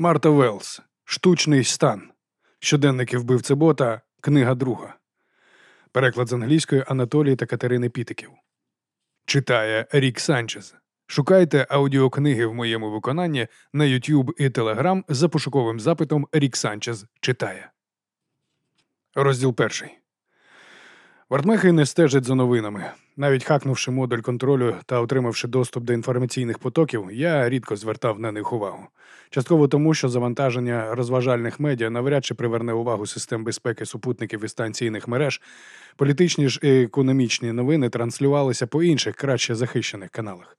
Марта Велс. Штучний стан. Щоденники вбивцебота. Книга друга. Переклад з англійської Анатолія та Катерини Пітиків. Читає Рік Санчез. Шукайте аудіокниги в моєму виконанні на YouTube і Telegram за пошуковим запитом Рік Санчез читає. Розділ перший. Вартмехи не стежать за новинами. Навіть хакнувши модуль контролю та отримавши доступ до інформаційних потоків, я рідко звертав на них увагу. Частково тому, що завантаження розважальних медіа навряд чи приверне увагу систем безпеки супутників і станційних мереж, політичні ж і економічні новини транслювалися по інших краще захищених каналах.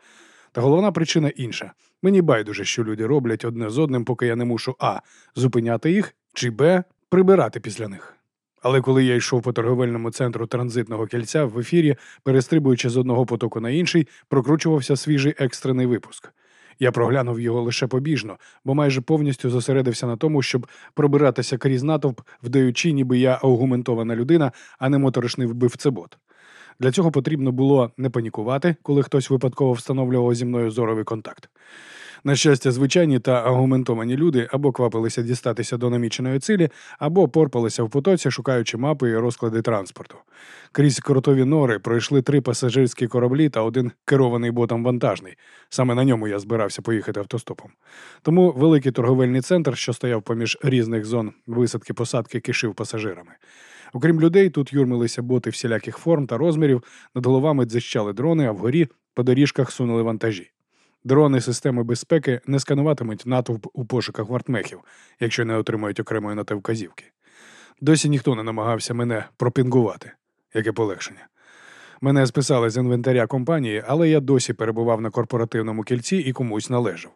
Та головна причина інша. Мені байдуже, що люди роблять одне з одним, поки я не мушу а. зупиняти їх, чи б. прибирати після них. Але коли я йшов по торговельному центру транзитного кільця в ефірі, перестрибуючи з одного потоку на інший, прокручувався свіжий екстрений випуск. Я проглянув його лише побіжно, бо майже повністю зосередився на тому, щоб пробиратися крізь натовп, вдаючи, ніби я аугументована людина, а не моторошний вбивцебот. Для цього потрібно було не панікувати, коли хтось випадково встановлював зі мною зоровий контакт. На щастя, звичайні та аргументовані люди або квапилися дістатися до наміченої цілі, або порпалися в потоці, шукаючи мапи і розклади транспорту. Крізь кротові нори пройшли три пасажирські кораблі та один керований ботом вантажний. Саме на ньому я збирався поїхати автостопом. Тому великий торговельний центр, що стояв поміж різних зон висадки посадки, кишив пасажирами. Окрім людей, тут юрмилися боти всіляких форм та розмірів, над головами дзищали дрони, а вгорі по доріжках сунули вантажі. Дрони системи безпеки не скануватимуть натовп у пошуках вартмехів, якщо не отримають окремої на те вказівки. Досі ніхто не намагався мене пропінгувати, яке полегшення. Мене списали з інвентаря компанії, але я досі перебував на корпоративному кільці і комусь належав.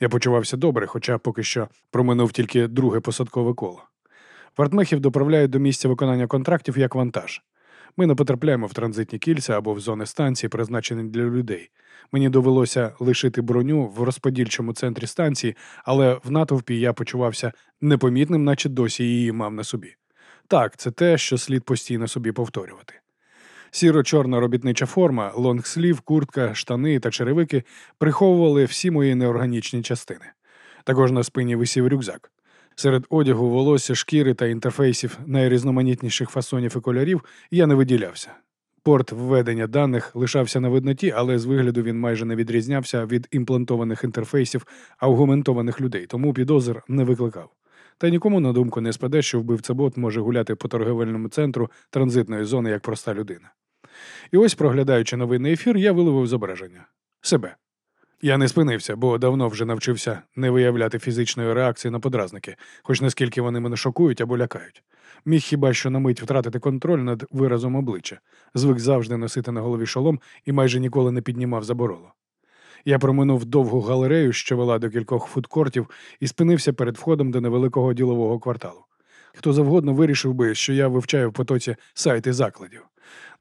Я почувався добре, хоча поки що проминув тільки друге посадкове коло. Вартмехів доправляють до місця виконання контрактів як вантаж. Ми не потрапляємо в транзитні кільця або в зони станції, призначені для людей. Мені довелося лишити броню в розподільчому центрі станції, але в натовпі я почувався непомітним, наче досі її мав на собі. Так, це те, що слід постійно собі повторювати. Сіро-чорна робітнича форма, лонгслів, куртка, штани та черевики приховували всі мої неорганічні частини. Також на спині висів рюкзак. Серед одягу, волосся, шкіри та інтерфейсів найрізноманітніших фасонів і кольорів я не виділявся. Порт введення даних лишався на видноті, але з вигляду він майже не відрізнявся від імплантованих інтерфейсів аугументованих людей, тому підозр не викликав. Та нікому на думку не спаде, що вбивця-бот може гуляти по торговельному центру транзитної зони як проста людина. І ось, проглядаючи новинний ефір, я виливив зображення себе. Я не спинився, бо давно вже навчився не виявляти фізичної реакції на подразники, хоч наскільки вони мене шокують або лякають. Міг хіба що на мить втратити контроль над виразом обличчя, звик завжди носити на голові шолом і майже ніколи не піднімав забороло. Я проминув довгу галерею, що вела до кількох фудкортів, і спинився перед входом до невеликого ділового кварталу. Хто завгодно вирішив би, що я вивчаю в потоці сайти закладів.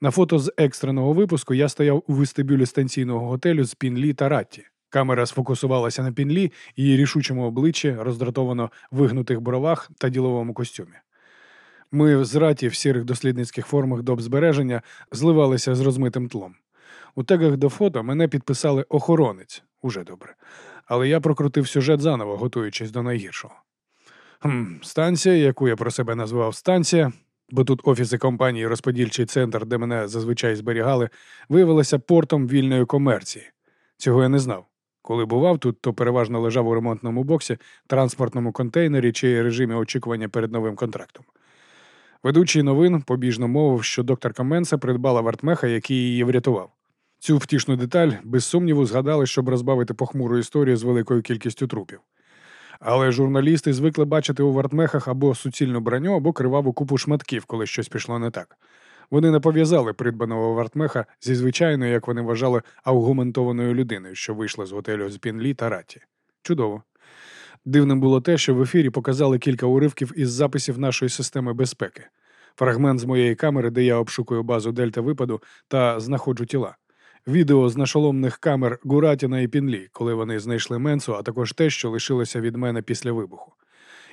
На фото з екстреного випуску я стояв у вестибюлі станційного готелю з Пінлі та Ратті. Камера сфокусувалася на пінлі, її рішучому обличчі, роздратовано вигнутих бровах та діловому костюмі. Ми з раті в сірих дослідницьких формах до збереження зливалися з розмитим тлом. У тегах до фото мене підписали охоронець уже добре. Але я прокрутив сюжет заново, готуючись до найгіршого. Хм, Станція, яку я про себе назвав станція, бо тут офіси компанії, розподільчий центр, де мене зазвичай зберігали, виявилася портом вільної комерції. Цього я не знав. Коли бував тут, то переважно лежав у ремонтному боксі, транспортному контейнері чи режимі очікування перед новим контрактом. Ведучий новин побіжно мовив, що доктор Менса придбала вартмеха, який її врятував. Цю втішну деталь, без сумніву, згадали, щоб розбавити похмуру історію з великою кількістю трупів. Але журналісти звикли бачити у вартмехах або суцільну броню, або криваву купу шматків, коли щось пішло не так. Вони не пов'язали придбаного вартмеха зі звичайною, як вони вважали, аугументованою людиною, що вийшла з готелю з Пінлі та Раті. Чудово. Дивним було те, що в ефірі показали кілька уривків із записів нашої системи безпеки, фрагмент з моєї камери, де я обшукую базу Дельта випаду та знаходжу тіла. Відео з нашоломних камер Гуратіна і Пінлі, коли вони знайшли Менсу, а також те, що лишилося від мене після вибуху.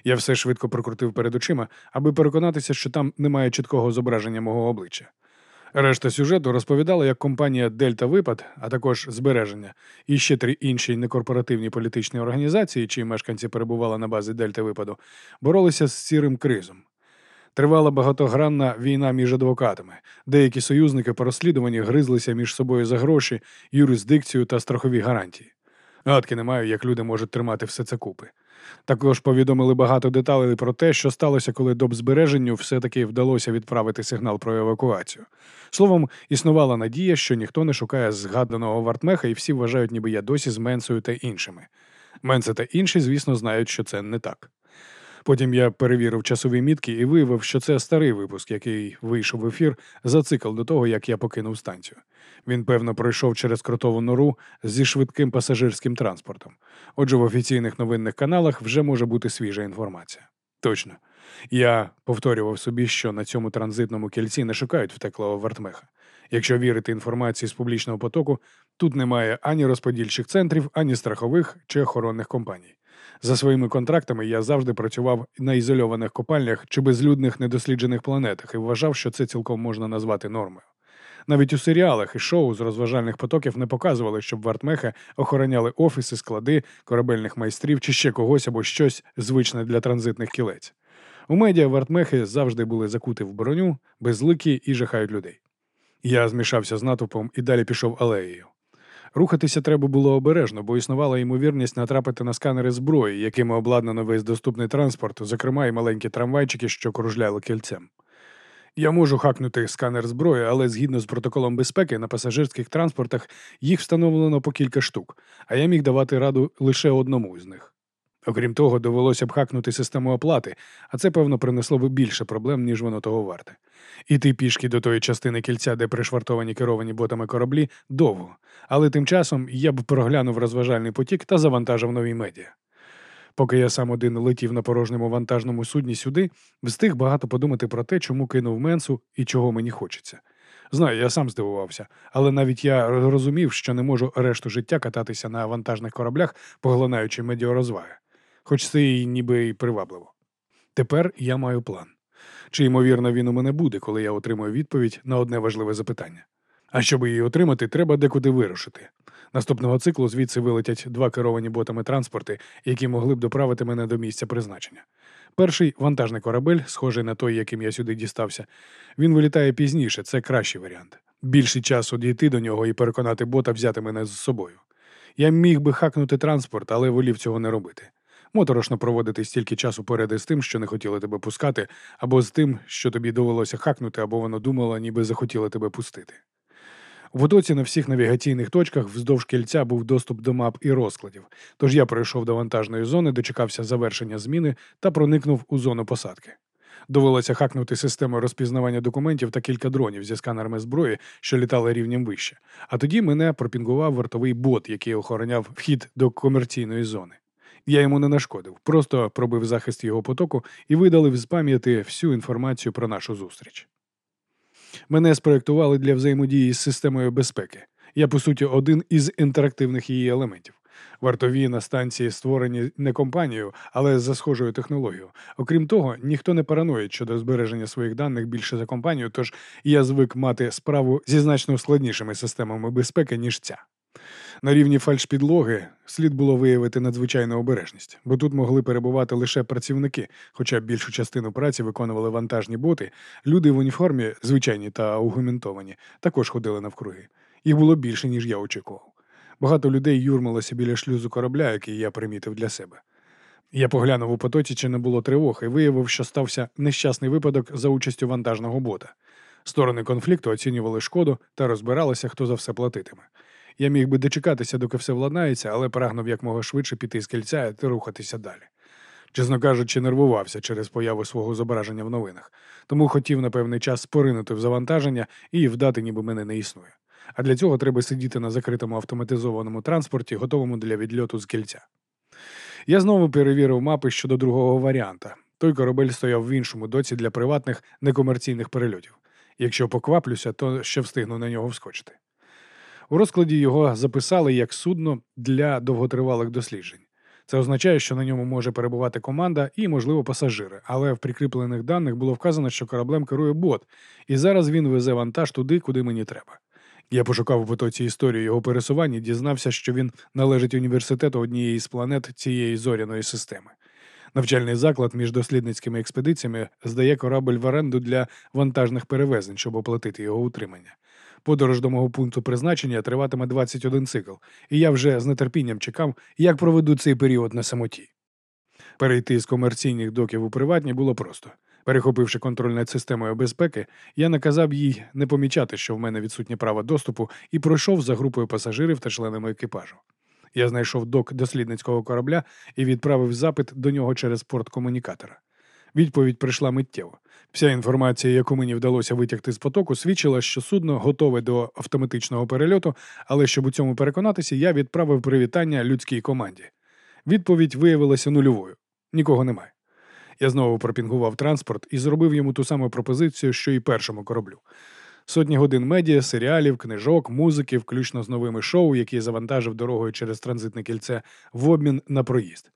Я все швидко прокрутив перед очима, аби переконатися, що там немає чіткого зображення мого обличчя. Решта сюжету розповідала, як компанія Дельта Випад, а також збереження і ще три інші некорпоративні політичні організації, чиї мешканці перебували на базі Дельта Випаду, боролися з сірим кризом. Тривала багатогранна війна між адвокатами. Деякі союзники по розслідуванні гризлися між собою за гроші, юрисдикцію та страхові гарантії. Гадки не маю, як люди можуть тримати все це купи. Також повідомили багато деталей про те, що сталося, коли добзбереженню все-таки вдалося відправити сигнал про евакуацію. Словом, існувала надія, що ніхто не шукає згаданого вартмеха, і всі вважають, ніби я досі з Менсою та іншими. Менце та інші, звісно, знають, що це не так. Потім я перевірив часові мітки і виявив, що це старий випуск, який вийшов в ефір за цикл до того, як я покинув станцію. Він, певно, пройшов через кротову нору зі швидким пасажирським транспортом. Отже, в офіційних новинних каналах вже може бути свіжа інформація. Точно. Я повторював собі, що на цьому транзитному кільці не шукають втеклого вартмеха. Якщо вірити інформації з публічного потоку, тут немає ані розподільчих центрів, ані страхових чи охоронних компаній. За своїми контрактами я завжди працював на ізольованих копальнях чи безлюдних недосліджених планетах і вважав, що це цілком можна назвати нормою. Навіть у серіалах і шоу з розважальних потоків не показували, щоб вартмехи охороняли офіси, склади, корабельних майстрів чи ще когось або щось звичне для транзитних кілець. У медіа вартмехи завжди були закути в броню, безликі і жахають людей. Я змішався з натовпом і далі пішов алеєю. Рухатися треба було обережно, бо існувала ймовірність натрапити на сканери зброї, якими обладнано весь доступний транспорт, зокрема і маленькі трамвайчики, що кружляли кільцем. Я можу хакнути сканер зброї, але згідно з протоколом безпеки на пасажирських транспортах їх встановлено по кілька штук, а я міг давати раду лише одному з них. Окрім того, довелося б хакнути систему оплати, а це, певно, принесло б більше проблем, ніж воно того варте. Іти пішки до тої частини кільця, де пришвартовані керовані ботами кораблі, довго, але тим часом я б проглянув розважальний потік та завантажив нові медіа. Поки я сам один летів на порожньому вантажному судні сюди, встиг багато подумати про те, чому кинув менсу і чого мені хочеться. Знаю, я сам здивувався, але навіть я розумів, що не можу решту життя кататися на вантажних кораблях, поглинаючи медіорозваги, хоч це і ніби й привабливо. Тепер я маю план. Чи, ймовірно, він у мене буде, коли я отримую відповідь на одне важливе запитання. А щоб її отримати, треба декуди вирушити. Наступного циклу звідси вилетять два керовані ботами транспорти, які могли б доправити мене до місця призначення. Перший вантажний корабель, схожий на той, яким я сюди дістався, він вилітає пізніше, це кращий варіант. Більший час дійти до нього і переконати бота взяти мене з собою. Я міг би хакнути транспорт, але волів цього не робити. Моторошно проводити стільки часу поряд із тим, що не хотіли тебе пускати, або з тим, що тобі довелося хакнути, або воно думало, ніби захотіло тебе пустити. В отоці на всіх навігаційних точках вздовж кільця був доступ до мап і розкладів, тож я пройшов до вантажної зони, дочекався завершення зміни та проникнув у зону посадки. Довелося хакнути систему розпізнавання документів та кілька дронів зі сканерами зброї, що літали рівнем вище. А тоді мене пропінгував вартовий бот, який охороняв вхід до комерційної зони. Я йому не нашкодив, просто пробив захист його потоку і видалив з пам'яті всю інформацію про нашу зустріч. Мене спроектували для взаємодії з системою безпеки. Я, по суті, один із інтерактивних її елементів. Вартові на станції створені не компанією, але за схожою технологією. Окрім того, ніхто не параноїть щодо збереження своїх даних більше за компанію, тож я звик мати справу зі значно складнішими системами безпеки, ніж ця. На рівні фальшпідлоги слід було виявити надзвичайну обережність, бо тут могли перебувати лише працівники, хоча більшу частину праці виконували вантажні боти. Люди в уніформі, звичайні та аугументовані, також ходили навкруги. Їх було більше, ніж я очікував. Багато людей юрмилося біля шлюзу корабля, який я примітив для себе. Я поглянув у потоці, чи не було тривог, і виявив, що стався нещасний випадок за участю вантажного бота. Сторони конфлікту оцінювали шкоду та розбиралися, хто за все платитиме. Я міг би дочекатися, доки все владнається, але прагнув якмога швидше піти з кільця і рухатися далі. Чесно кажучи, нервувався через появу свого зображення в новинах, тому хотів на певний час споринути в завантаження і вдати, ніби мене не існує. А для цього треба сидіти на закритому автоматизованому транспорті, готовому для відльоту з кільця. Я знову перевірив мапи щодо другого варіанта. Той корабель стояв в іншому доці для приватних некомерційних перельотів. Якщо покваплюся, то ще встигну на нього вскочити. У розкладі його записали як судно для довготривалих досліджень. Це означає, що на ньому може перебувати команда і, можливо, пасажири, але в прикріплених даних було вказано, що кораблем керує бот, і зараз він везе вантаж туди, куди мені треба. Я пошукав у потоці історію його пересування і дізнався, що він належить університету однієї з планет цієї зоряної системи. Навчальний заклад між дослідницькими експедиціями здає корабль в оренду для вантажних перевезень, щоб оплатити його утримання. Подорож до мого пункту призначення триватиме 21 цикл, і я вже з нетерпінням чекав, як проведу цей період на самоті. Перейти з комерційних доків у приватні було просто. Перехопивши контроль над системою безпеки, я наказав їй не помічати, що в мене відсутнє право доступу, і пройшов за групою пасажирів та членами екіпажу. Я знайшов док дослідницького корабля і відправив запит до нього через порт комунікатора. Відповідь прийшла миттєво. Вся інформація, яку мені вдалося витягти з потоку, свідчила, що судно готове до автоматичного перельоту, але щоб у цьому переконатися, я відправив привітання людській команді. Відповідь виявилася нульовою. Нікого немає. Я знову пропінгував транспорт і зробив йому ту саму пропозицію, що і першому кораблю. Сотні годин медіа, серіалів, книжок, музики, включно з новими шоу, які завантажив дорогою через транзитне кільце, в обмін на проїзд.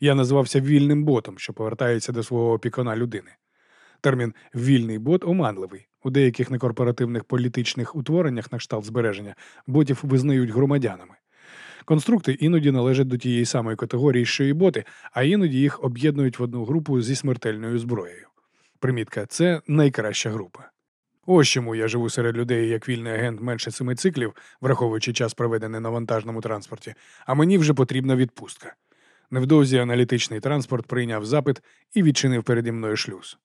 Я назвався вільним ботом, що повертається до свого опікуна людини. Термін вільний бот оманливий. У деяких некорпоративних політичних утвореннях на кшталт збереження ботів визнають громадянами. Конструкти іноді належать до тієї самої категорії, що і боти, а іноді їх об'єднують в одну групу зі смертельною зброєю. Примітка це найкраща група. Ось чому я живу серед людей як вільний агент менше семи циклів, враховуючи час, проведений на вантажному транспорті, а мені вже потрібна відпустка. Невдовзі аналітичний транспорт прийняв запит і відчинив переді мною шлюз.